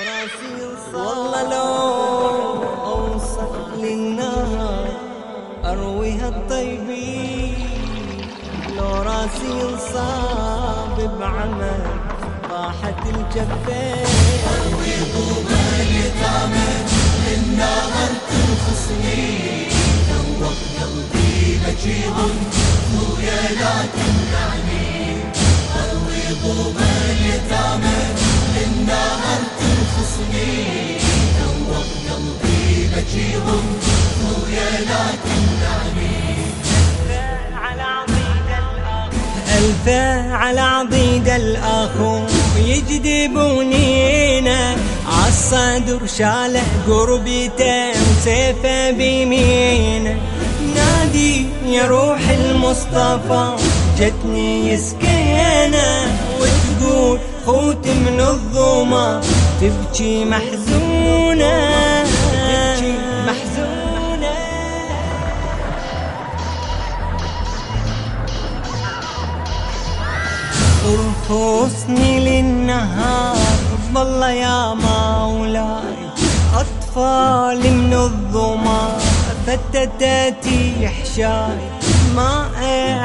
والله لو اوصل للنار ارويها الطيبين لو راسي انصاب بعمل طاحت الجفين اروي طوبى اليتامى للنار تنخصني ذوق قلبي بجيهم ويا لا تمنعني على عضيد الأخو يجذبونينا. عالصدر شاله قربته وسيفه بيمينه نادي يا روح المصطفى جتني يسكينة. وتقول خوت من الظما تبكي محزونة. ارفصني للنهار ظل يا مولاي أطفال من الظما فتتاتي حشاي ما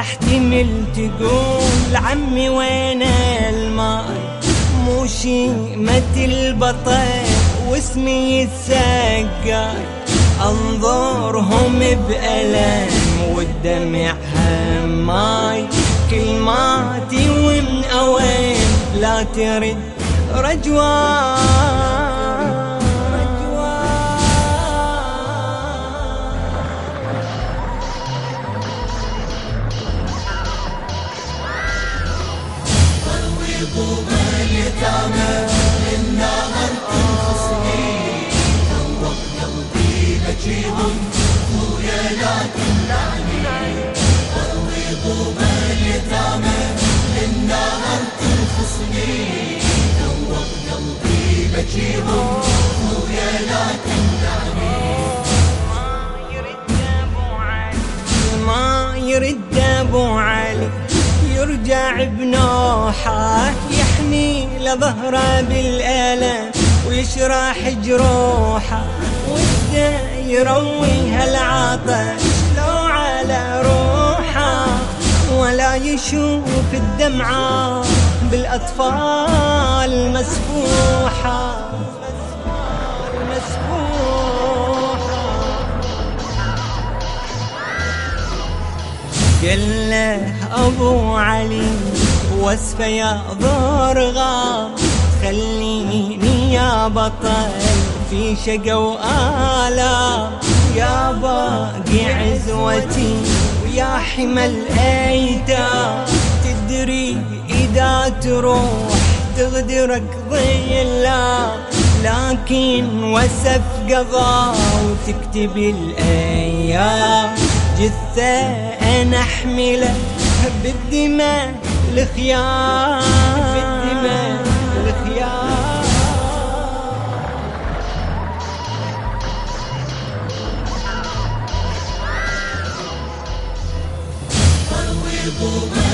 احتمل تقول عمي وين الماي؟ مو شيمة البطل واسمي السقاي أنظرهم بألم والدمع هماي. كلماتي لا ترد رجوان. ذوق قلبي بجيهم ويا لا تمنعني ما يرد ابو علي يرجع بنوحه يحمي لظهره بالالم ويشرح جروحه وده يروي هالعطش لو على روحه ولا يشوف الدمعة. بالأطفال مسفوحة. قال له أبو علي وصفه يا ضرغام خليني يا بطل في شقا وآلام يا باقي عزوتي ويا حمى الايتام تدري إذا تروح تغدرك ظلام لكن وسف قضاء وتكتب الأيام. جثة أنا أحمله بالدماء الخيار بالدماء الخيار اروي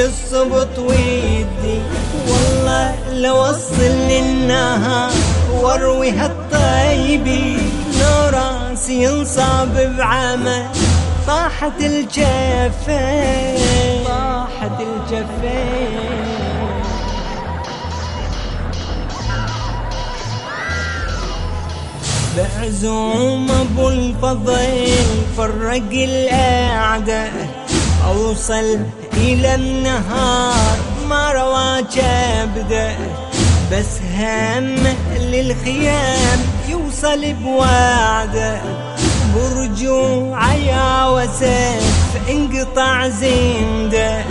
للصبط ويدي. والله لو اوصل للنهار واروي هالطيبين لو راسي ينصاب بعمل طاحت الجفين طاحت الجفين بعزوم أبو الفضل فرق الأعداء أوصل إلى النهار ما روى كبده بس هم للخيام يوصل بوعده. برجوع يا وسيف انقطع زنده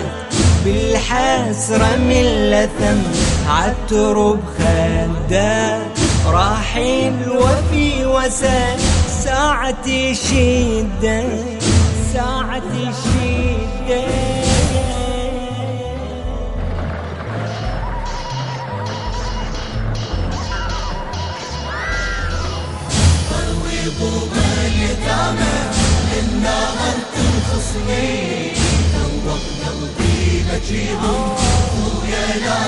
بالحسرة من لثم عالترب خده. راحل وفي وسن ساعة الشدة ساعة الشدة طوبى اليتامى للنار تنخصني ذوق قلبي بجيهم خويا لا